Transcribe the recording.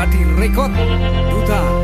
Wadi Rekod Duta